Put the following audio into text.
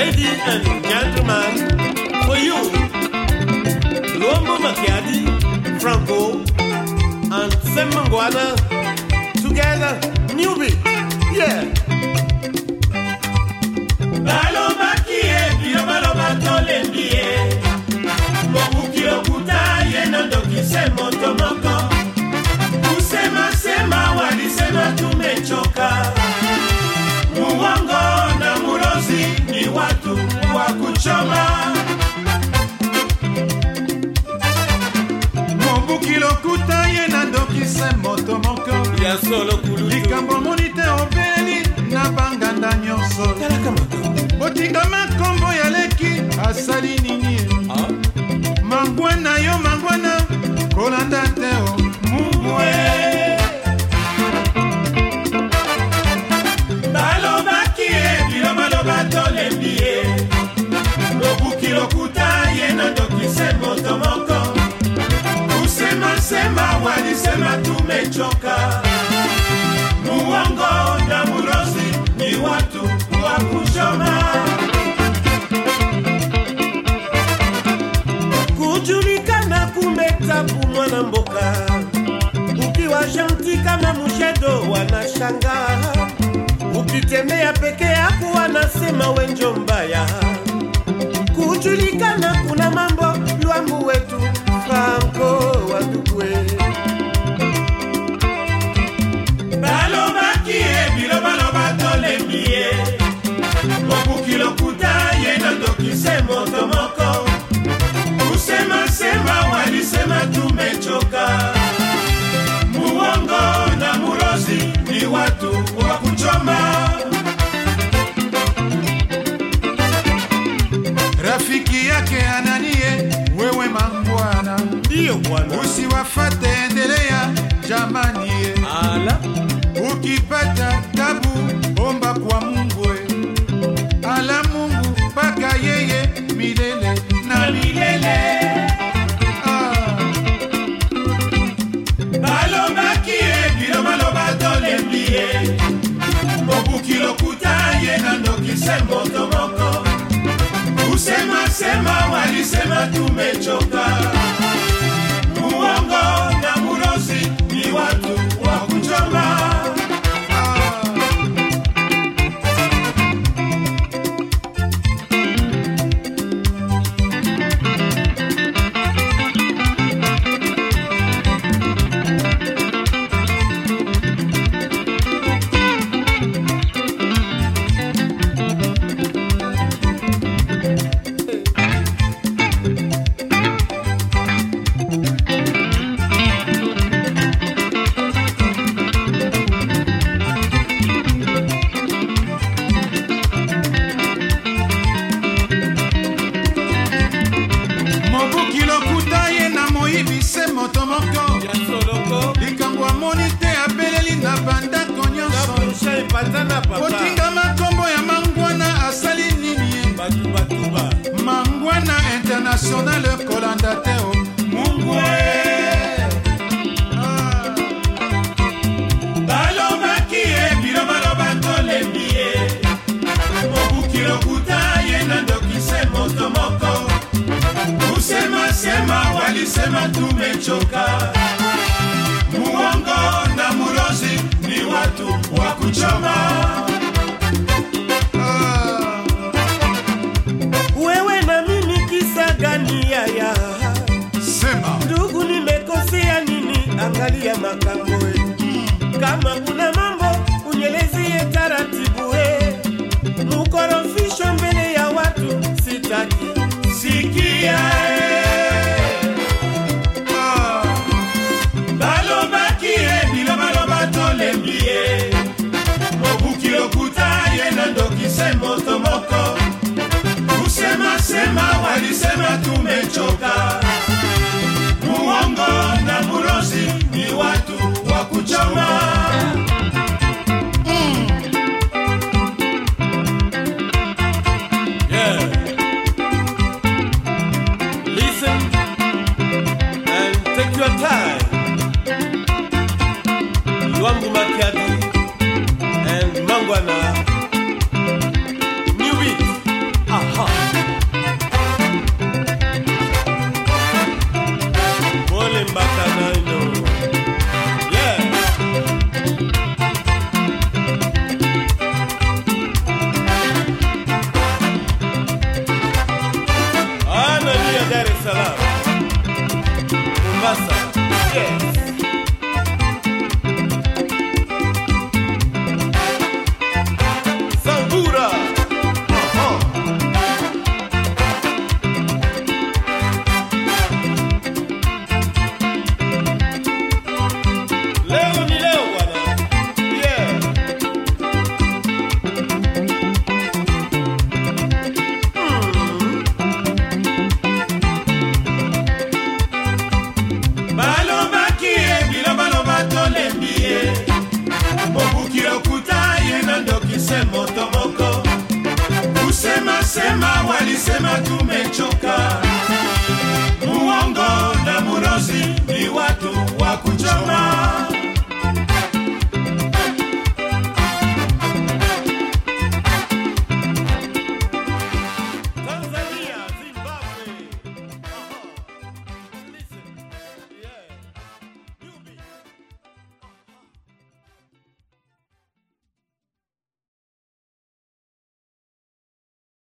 and gentlemen, for you, Luambo Makiadi, Franco, and Sam Mangwana, together, newbie, Ya solo kulutu. likambo moni te obeli na banganda nyonso. Talaka makambo. botingama nkombo ya leki asali nini? Ah, mangwana yo mangwana kolanda te o. Mumwe. Balobaki ye bino baloba tolembi ye. Mobuki lokuta ye nandokise moto moko. Kusemasema walisema tumechoka wanashanga ukitembea peke yako wanasema wenjo mbaya. Kujulikana kuna mambo usiwafate endelea jamani. Ala. Ukipata tabu omba kwa mungu ala mungu mpaka yeye milele na milele. Ah. balobaki ye bilo baloba tolembi ye mobuki lokuta ye nandokise moto moko kusemasema walisema tumechoka moto moko. Likambo amoni te abeleli na bandako nyonso kapusha epanzana papa. Kotingama nkombo ya mangwana asali nini? Mangwana international kolanda te o walisema tumechoka. Muwongo na mulozi ni watu wa kuchoma your time. Yeah.